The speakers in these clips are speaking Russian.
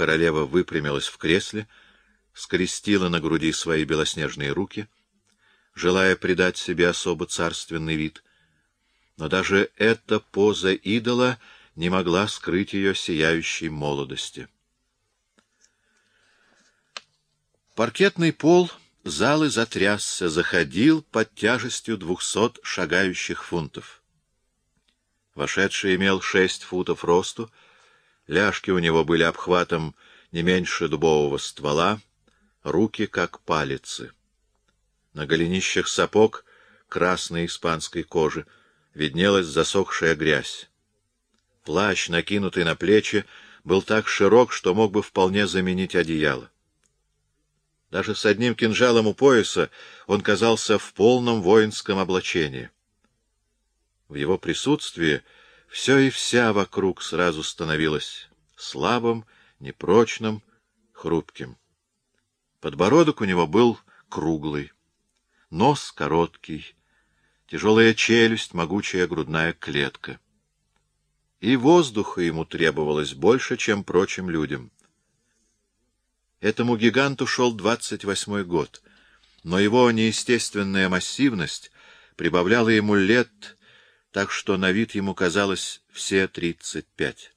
Королева выпрямилась в кресле, скрестила на груди свои белоснежные руки, желая придать себе особо царственный вид. Но даже эта поза идола не могла скрыть ее сияющей молодости. Паркетный пол залы затрясся, заходил под тяжестью двухсот шагающих фунтов. Вошедший имел шесть футов росту, ляжки у него были обхватом не меньше дубового ствола, руки как палицы. На голенищах сапог красной испанской кожи виднелась засохшая грязь. Плащ, накинутый на плечи, был так широк, что мог бы вполне заменить одеяло. Даже с одним кинжалом у пояса он казался в полном воинском облачении. В его присутствии все и вся вокруг сразу становилось слабым, непрочным, хрупким. Подбородок у него был круглый, нос короткий, тяжелая челюсть, могучая грудная клетка. И воздуха ему требовалось больше, чем прочим людям. Этому гиганту шел двадцать восьмой год, но его неестественная массивность прибавляла ему лет, так что на вид ему казалось все тридцать пять.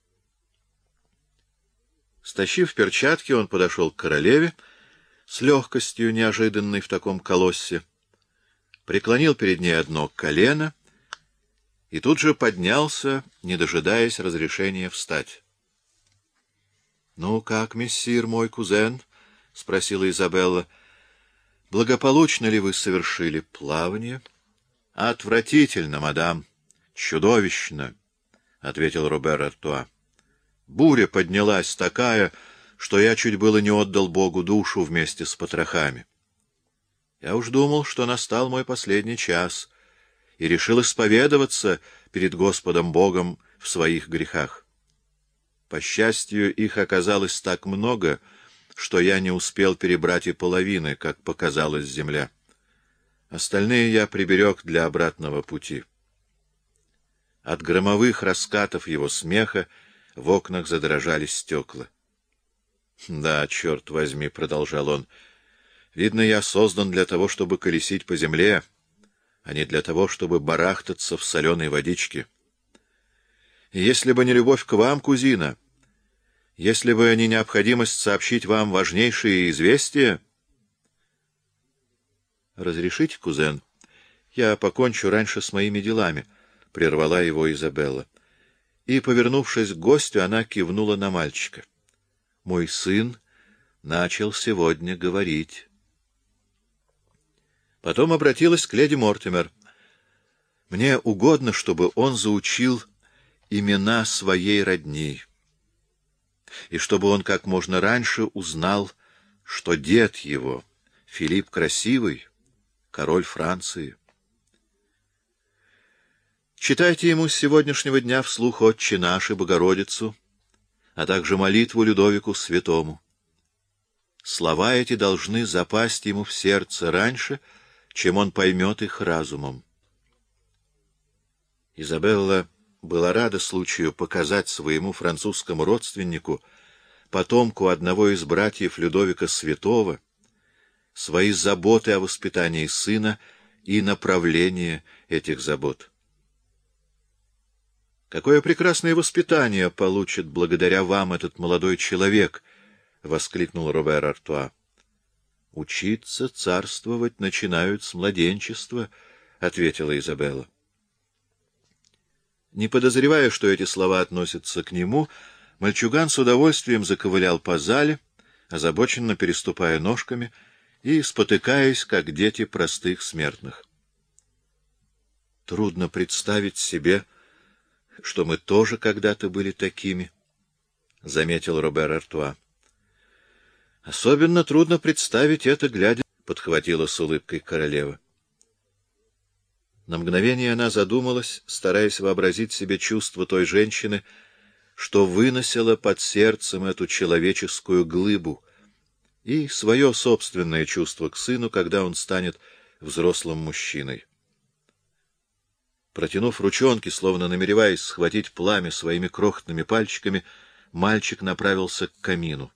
Стащив перчатки, он подошел к королеве с легкостью, неожиданной в таком колоссе, преклонил перед ней одно колено и тут же поднялся, не дожидаясь разрешения встать. — Ну как, мессир, мой кузен? — спросила Изабелла. — Благополучно ли вы совершили плавание? — Отвратительно, мадам. Чудовищно, — ответил Робер Артуа. Буря поднялась такая, что я чуть было не отдал Богу душу вместе с потрохами. Я уж думал, что настал мой последний час, и решил исповедоваться перед Господом Богом в своих грехах. По счастью, их оказалось так много, что я не успел перебрать и половины, как показалась земля. Остальные я приберег для обратного пути. От громовых раскатов его смеха в окнах задрожали стекла. — Да, черт возьми, — продолжал он, — видно, я создан для того, чтобы колесить по земле, а не для того, чтобы барахтаться в соленой водичке. Если бы не любовь к вам, кузина, если бы не необходимость сообщить вам важнейшие известия... — Разрешите, кузен? Я покончу раньше с моими делами, — прервала его Изабелла. И, повернувшись к гостю, она кивнула на мальчика. — Мой сын начал сегодня говорить. Потом обратилась к леди Мортимер. — Мне угодно, чтобы он заучил имена своей родни и чтобы он как можно раньше узнал, что дед его, Филипп Красивый, король Франции. Читайте ему с сегодняшнего дня вслух «Отче наш» и «Богородицу», а также молитву Людовику Святому. Слова эти должны запасть ему в сердце раньше, чем он поймет их разумом. Изабелла была рада случаю показать своему французскому родственнику, потомку одного из братьев Людовика Святого, свои заботы о воспитании сына и направление этих забот. «Какое прекрасное воспитание получит благодаря вам этот молодой человек!» — воскликнул Робер Артуа. «Учиться царствовать начинают с младенчества», — ответила Изабелла. Не подозревая, что эти слова относятся к нему, мальчуган с удовольствием заковылял по зале, озабоченно переступая ножками и спотыкаясь, как дети простых смертных. Трудно представить себе, что мы тоже когда-то были такими, — заметил Робер Артуа. — Особенно трудно представить это, глядя, — подхватила с улыбкой королева. На мгновение она задумалась, стараясь вообразить себе чувство той женщины, что выносила под сердцем эту человеческую глыбу, и свое собственное чувство к сыну, когда он станет взрослым мужчиной. Протянув ручонки, словно намереваясь схватить пламя своими крохотными пальчиками, мальчик направился к камину.